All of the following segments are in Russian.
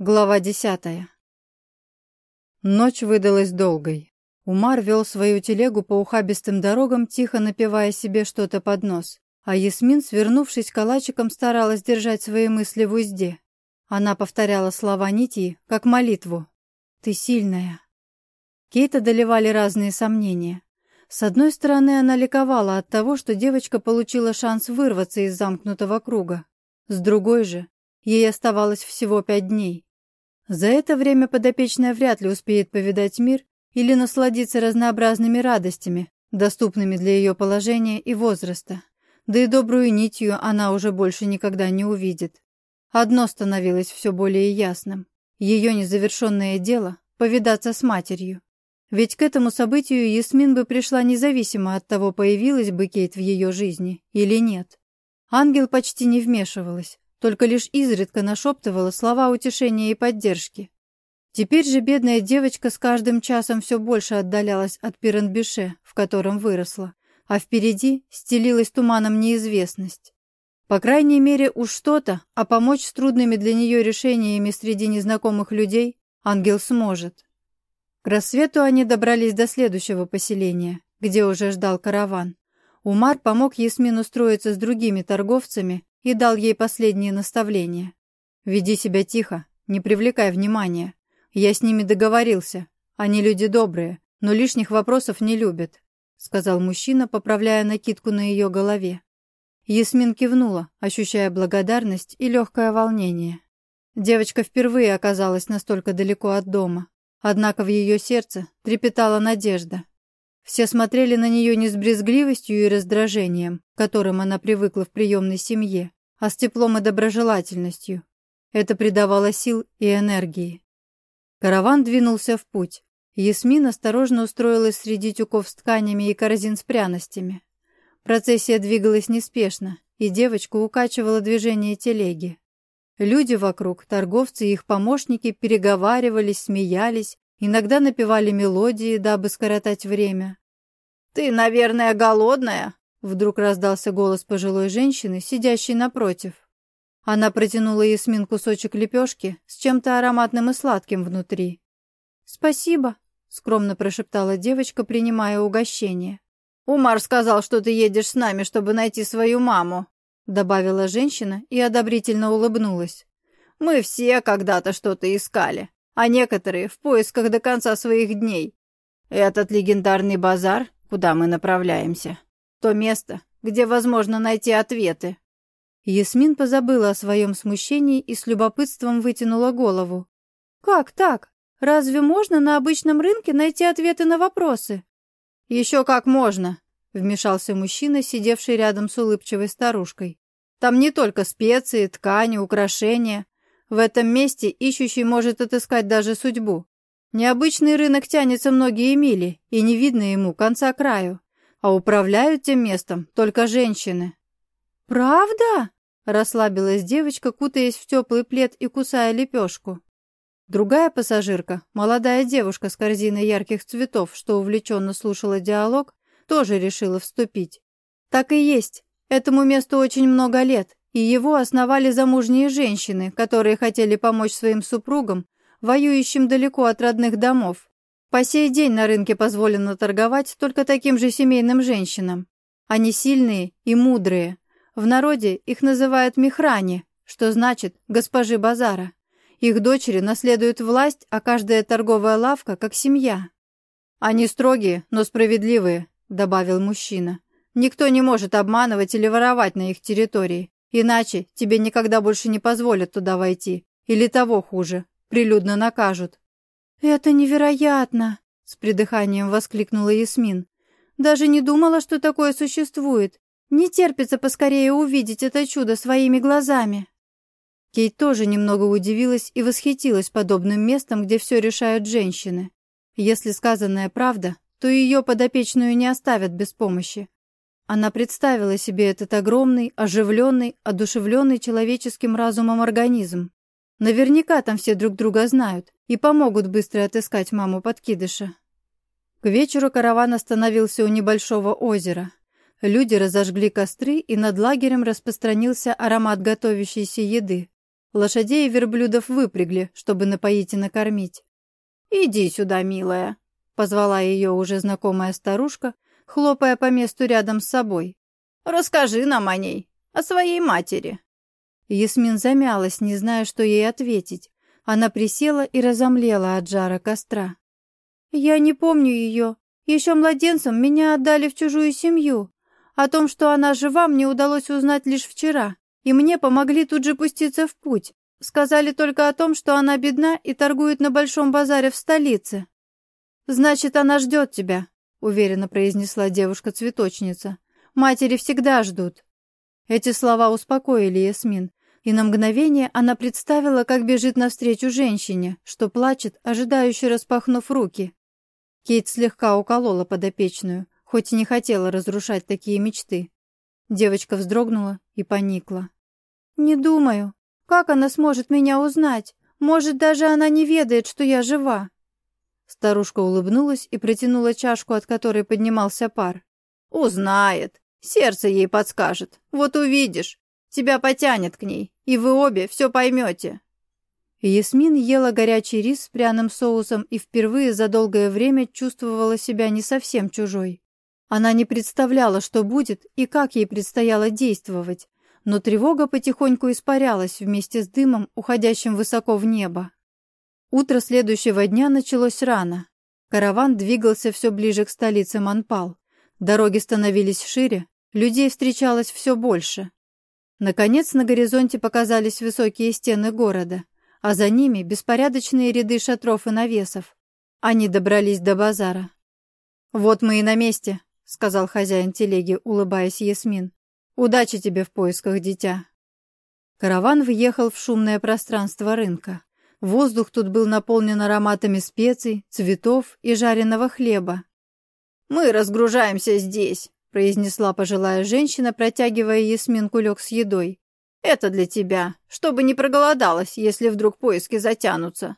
Глава десятая. Ночь выдалась долгой. Умар вел свою телегу по ухабистым дорогам, тихо напивая себе что-то под нос, а Ясмин, свернувшись калачиком, старалась держать свои мысли в узде. Она повторяла слова Нити, как молитву. «Ты сильная». Кейт одолевали разные сомнения. С одной стороны, она ликовала от того, что девочка получила шанс вырваться из замкнутого круга. С другой же, ей оставалось всего пять дней. За это время подопечная вряд ли успеет повидать мир или насладиться разнообразными радостями, доступными для ее положения и возраста. Да и добрую нитью она уже больше никогда не увидит. Одно становилось все более ясным. Ее незавершенное дело — повидаться с матерью. Ведь к этому событию Ясмин бы пришла независимо от того, появилась бы Кейт в ее жизни или нет. Ангел почти не вмешивалась, только лишь изредка нашептывала слова утешения и поддержки. Теперь же бедная девочка с каждым часом все больше отдалялась от Пиренбише, в котором выросла, а впереди стелилась туманом неизвестность. По крайней мере, уж что-то, а помочь с трудными для нее решениями среди незнакомых людей ангел сможет. К рассвету они добрались до следующего поселения, где уже ждал караван. Умар помог Ясмин устроиться с другими торговцами и дал ей последние наставления. «Веди себя тихо, не привлекай внимания. Я с ними договорился. Они люди добрые, но лишних вопросов не любят», сказал мужчина, поправляя накидку на ее голове. Ясмин кивнула, ощущая благодарность и легкое волнение. Девочка впервые оказалась настолько далеко от дома, однако в ее сердце трепетала надежда. Все смотрели на нее не с брезгливостью и раздражением, к которым она привыкла в приемной семье, а с теплом и доброжелательностью. Это придавало сил и энергии. Караван двинулся в путь. Ясмин осторожно устроилась среди тюков с тканями и корзин с пряностями. Процессия двигалась неспешно, и девочку укачивало движение телеги. Люди вокруг, торговцы и их помощники переговаривались, смеялись, иногда напевали мелодии, дабы скоротать время. «Ты, наверное, голодная?» Вдруг раздался голос пожилой женщины, сидящей напротив. Она протянула Ясмин кусочек лепешки с чем-то ароматным и сладким внутри. «Спасибо», — скромно прошептала девочка, принимая угощение. «Умар сказал, что ты едешь с нами, чтобы найти свою маму», — добавила женщина и одобрительно улыбнулась. «Мы все когда-то что-то искали, а некоторые в поисках до конца своих дней. Этот легендарный базар куда мы направляемся. То место, где возможно найти ответы». Ясмин позабыла о своем смущении и с любопытством вытянула голову. «Как так? Разве можно на обычном рынке найти ответы на вопросы?» «Еще как можно», — вмешался мужчина, сидевший рядом с улыбчивой старушкой. «Там не только специи, ткани, украшения. В этом месте ищущий может отыскать даже судьбу. Необычный рынок тянется многие мили, и не видно ему конца краю. А управляют тем местом только женщины. «Правда?» – расслабилась девочка, кутаясь в теплый плед и кусая лепешку. Другая пассажирка, молодая девушка с корзиной ярких цветов, что увлеченно слушала диалог, тоже решила вступить. Так и есть. Этому месту очень много лет, и его основали замужние женщины, которые хотели помочь своим супругам воюющим далеко от родных домов. По сей день на рынке позволено торговать только таким же семейным женщинам. Они сильные и мудрые. В народе их называют михрани, что значит «госпожи базара». Их дочери наследуют власть, а каждая торговая лавка как семья. «Они строгие, но справедливые», — добавил мужчина. «Никто не может обманывать или воровать на их территории, иначе тебе никогда больше не позволят туда войти, или того хуже, прилюдно накажут». «Это невероятно!» — с придыханием воскликнула Ясмин. «Даже не думала, что такое существует. Не терпится поскорее увидеть это чудо своими глазами». Кейт тоже немного удивилась и восхитилась подобным местом, где все решают женщины. Если сказанная правда, то ее подопечную не оставят без помощи. Она представила себе этот огромный, оживленный, одушевленный человеческим разумом организм. Наверняка там все друг друга знают и помогут быстро отыскать маму подкидыша. К вечеру караван остановился у небольшого озера. Люди разожгли костры, и над лагерем распространился аромат готовящейся еды. Лошадей и верблюдов выпрягли, чтобы напоить и накормить. «Иди сюда, милая», — позвала ее уже знакомая старушка, хлопая по месту рядом с собой. «Расскажи нам о ней, о своей матери». Ясмин замялась, не зная, что ей ответить. Она присела и разомлела от жара костра. «Я не помню ее. Еще младенцем меня отдали в чужую семью. О том, что она жива, мне удалось узнать лишь вчера, и мне помогли тут же пуститься в путь. Сказали только о том, что она бедна и торгует на большом базаре в столице. «Значит, она ждет тебя», — уверенно произнесла девушка-цветочница. «Матери всегда ждут». Эти слова успокоили Ясмин, и на мгновение она представила, как бежит навстречу женщине, что плачет, ожидающе распахнув руки. Кейт слегка уколола подопечную, хоть и не хотела разрушать такие мечты. Девочка вздрогнула и поникла. «Не думаю. Как она сможет меня узнать? Может, даже она не ведает, что я жива?» Старушка улыбнулась и протянула чашку, от которой поднимался пар. «Узнает. Сердце ей подскажет. Вот увидишь. Тебя потянет к ней, и вы обе все поймете». Ясмин ела горячий рис с пряным соусом и впервые за долгое время чувствовала себя не совсем чужой. Она не представляла, что будет и как ей предстояло действовать, но тревога потихоньку испарялась вместе с дымом, уходящим высоко в небо. Утро следующего дня началось рано. Караван двигался все ближе к столице Манпал. Дороги становились шире, людей встречалось все больше. Наконец на горизонте показались высокие стены города, а за ними беспорядочные ряды шатров и навесов. Они добрались до базара. «Вот мы и на месте», — сказал хозяин телеги, улыбаясь Ясмин. «Удачи тебе в поисках, дитя». Караван въехал в шумное пространство рынка. Воздух тут был наполнен ароматами специй, цветов и жареного хлеба. «Мы разгружаемся здесь», произнесла пожилая женщина, протягивая Ясмин кулек с едой. «Это для тебя, чтобы не проголодалась, если вдруг поиски затянутся.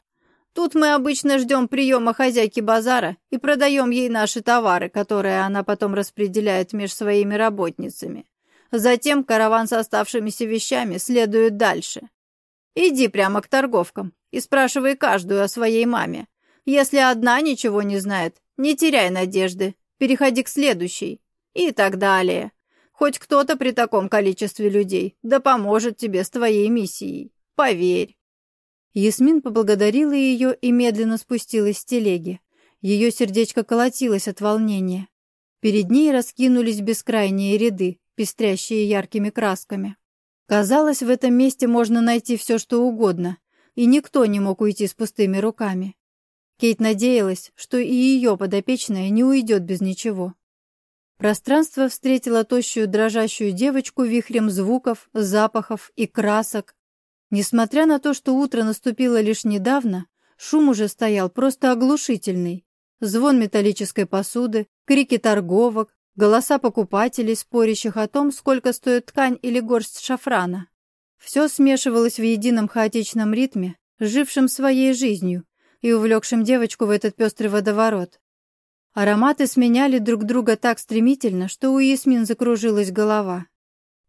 Тут мы обычно ждем приема хозяйки базара и продаем ей наши товары, которые она потом распределяет между своими работницами. Затем караван с оставшимися вещами следует дальше. Иди прямо к торговкам и спрашивай каждую о своей маме. Если одна ничего не знает, не теряй надежды, переходи к следующей и так далее. Хоть кто-то при таком количестве людей да поможет тебе с твоей миссией. Поверь. Ясмин поблагодарила ее и медленно спустилась с телеги. Ее сердечко колотилось от волнения. Перед ней раскинулись бескрайние ряды, пестрящие яркими красками. Казалось, в этом месте можно найти все, что угодно, и никто не мог уйти с пустыми руками. Кейт надеялась, что и ее подопечная не уйдет без ничего. Пространство встретило тощую дрожащую девочку вихрем звуков, запахов и красок. Несмотря на то, что утро наступило лишь недавно, шум уже стоял просто оглушительный. Звон металлической посуды, крики торговок, голоса покупателей, спорящих о том, сколько стоит ткань или горсть шафрана. Все смешивалось в едином хаотичном ритме, жившем своей жизнью и увлекшем девочку в этот пестрый водоворот. Ароматы сменяли друг друга так стремительно, что у Ясмин закружилась голова.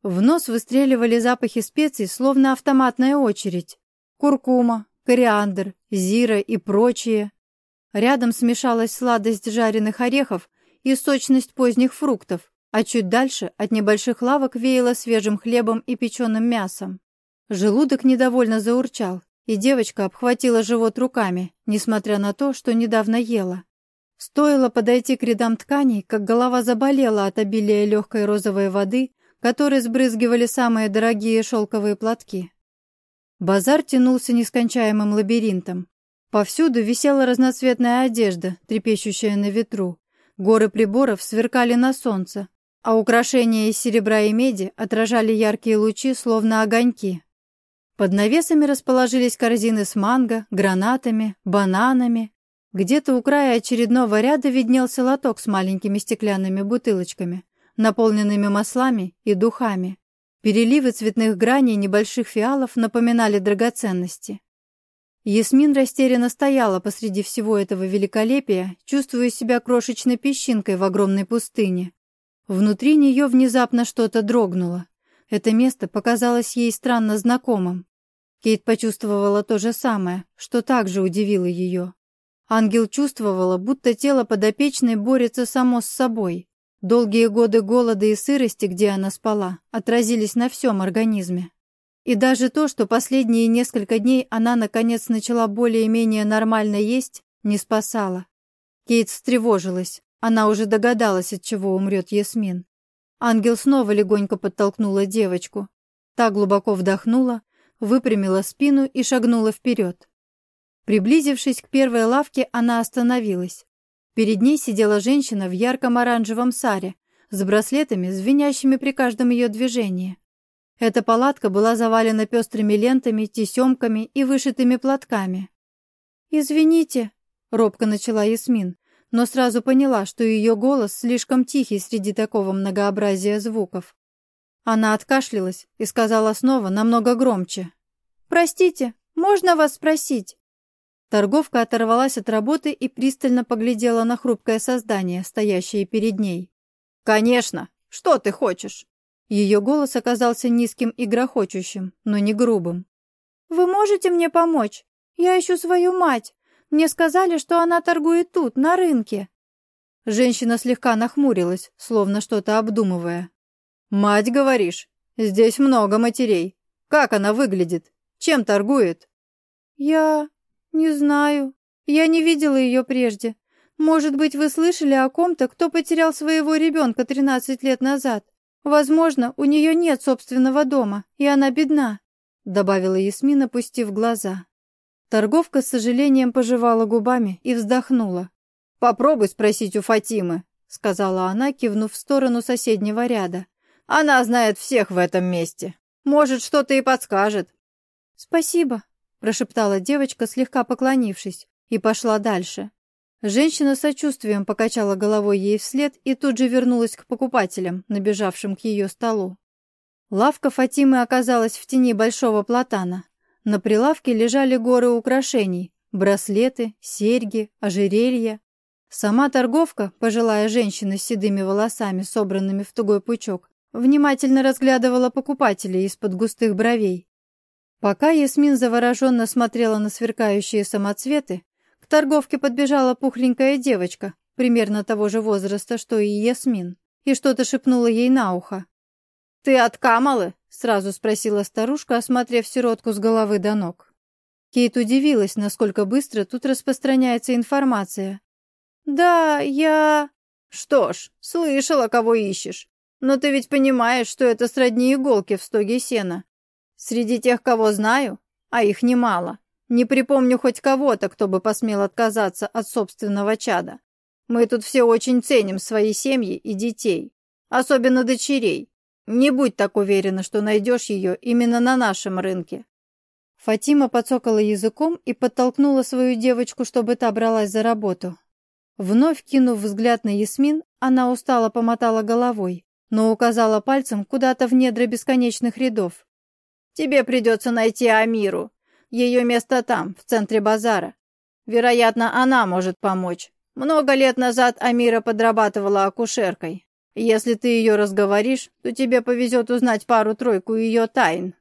В нос выстреливали запахи специй, словно автоматная очередь. Куркума, кориандр, зира и прочее. Рядом смешалась сладость жареных орехов и сочность поздних фруктов, а чуть дальше от небольших лавок веяло свежим хлебом и печеным мясом. Желудок недовольно заурчал, и девочка обхватила живот руками, несмотря на то, что недавно ела. Стоило подойти к рядам тканей, как голова заболела от обилия легкой розовой воды, которой сбрызгивали самые дорогие шелковые платки. Базар тянулся нескончаемым лабиринтом. Повсюду висела разноцветная одежда, трепещущая на ветру. Горы приборов сверкали на солнце, а украшения из серебра и меди отражали яркие лучи, словно огоньки. Под навесами расположились корзины с манго, гранатами, бананами, где-то у края очередного ряда виднелся лоток с маленькими стеклянными бутылочками, наполненными маслами и духами. Переливы цветных граней небольших фиалов напоминали драгоценности. Ясмин растерянно стояла посреди всего этого великолепия, чувствуя себя крошечной песчинкой в огромной пустыне. Внутри нее внезапно что-то дрогнуло. Это место показалось ей странно знакомым. Кейт почувствовала то же самое, что также удивило ее. Ангел чувствовала, будто тело подопечной борется само с собой. Долгие годы голода и сырости, где она спала, отразились на всем организме. И даже то, что последние несколько дней она наконец начала более-менее нормально есть, не спасало. Кейт встревожилась. Она уже догадалась, от чего умрет Ясмин. Ангел снова легонько подтолкнула девочку. Та глубоко вдохнула, выпрямила спину и шагнула вперед. Приблизившись к первой лавке, она остановилась. Перед ней сидела женщина в ярком оранжевом саре, с браслетами, звенящими при каждом ее движении. Эта палатка была завалена пестрыми лентами, тесемками и вышитыми платками. «Извините», — робко начала Ясмин, но сразу поняла, что ее голос слишком тихий среди такого многообразия звуков. Она откашлялась и сказала снова намного громче. «Простите, можно вас спросить?» Торговка оторвалась от работы и пристально поглядела на хрупкое создание, стоящее перед ней. «Конечно! Что ты хочешь?» Ее голос оказался низким и грохочущим, но не грубым. «Вы можете мне помочь? Я ищу свою мать. Мне сказали, что она торгует тут, на рынке». Женщина слегка нахмурилась, словно что-то обдумывая. «Мать, говоришь? Здесь много матерей. Как она выглядит? Чем торгует?» «Я... «Не знаю. Я не видела ее прежде. Может быть, вы слышали о ком-то, кто потерял своего ребенка 13 лет назад? Возможно, у нее нет собственного дома, и она бедна», — добавила Ясмин, опустив глаза. Торговка с сожалением пожевала губами и вздохнула. «Попробуй спросить у Фатимы», — сказала она, кивнув в сторону соседнего ряда. «Она знает всех в этом месте. Может, что-то и подскажет». «Спасибо», прошептала девочка, слегка поклонившись, и пошла дальше. Женщина сочувствием покачала головой ей вслед и тут же вернулась к покупателям, набежавшим к ее столу. Лавка Фатимы оказалась в тени большого платана. На прилавке лежали горы украшений, браслеты, серьги, ожерелья. Сама торговка, пожилая женщина с седыми волосами, собранными в тугой пучок, внимательно разглядывала покупателей из-под густых бровей. Пока Ясмин завороженно смотрела на сверкающие самоцветы, к торговке подбежала пухленькая девочка, примерно того же возраста, что и Ясмин, и что-то шепнула ей на ухо. «Ты от Камалы?» — сразу спросила старушка, осмотрев сиротку с головы до ног. Кейт удивилась, насколько быстро тут распространяется информация. «Да, я...» «Что ж, слышала, кого ищешь. Но ты ведь понимаешь, что это сродни иголки в стоге сена. Среди тех, кого знаю, а их немало, не припомню хоть кого-то, кто бы посмел отказаться от собственного чада. Мы тут все очень ценим свои семьи и детей, особенно дочерей. Не будь так уверена, что найдешь ее именно на нашем рынке. Фатима подсокала языком и подтолкнула свою девочку, чтобы та бралась за работу. Вновь кинув взгляд на Ясмин, она устало помотала головой, но указала пальцем куда-то в недра бесконечных рядов. Тебе придется найти Амиру. Ее место там, в центре базара. Вероятно, она может помочь. Много лет назад Амира подрабатывала акушеркой. Если ты ее разговоришь, то тебе повезет узнать пару-тройку ее тайн.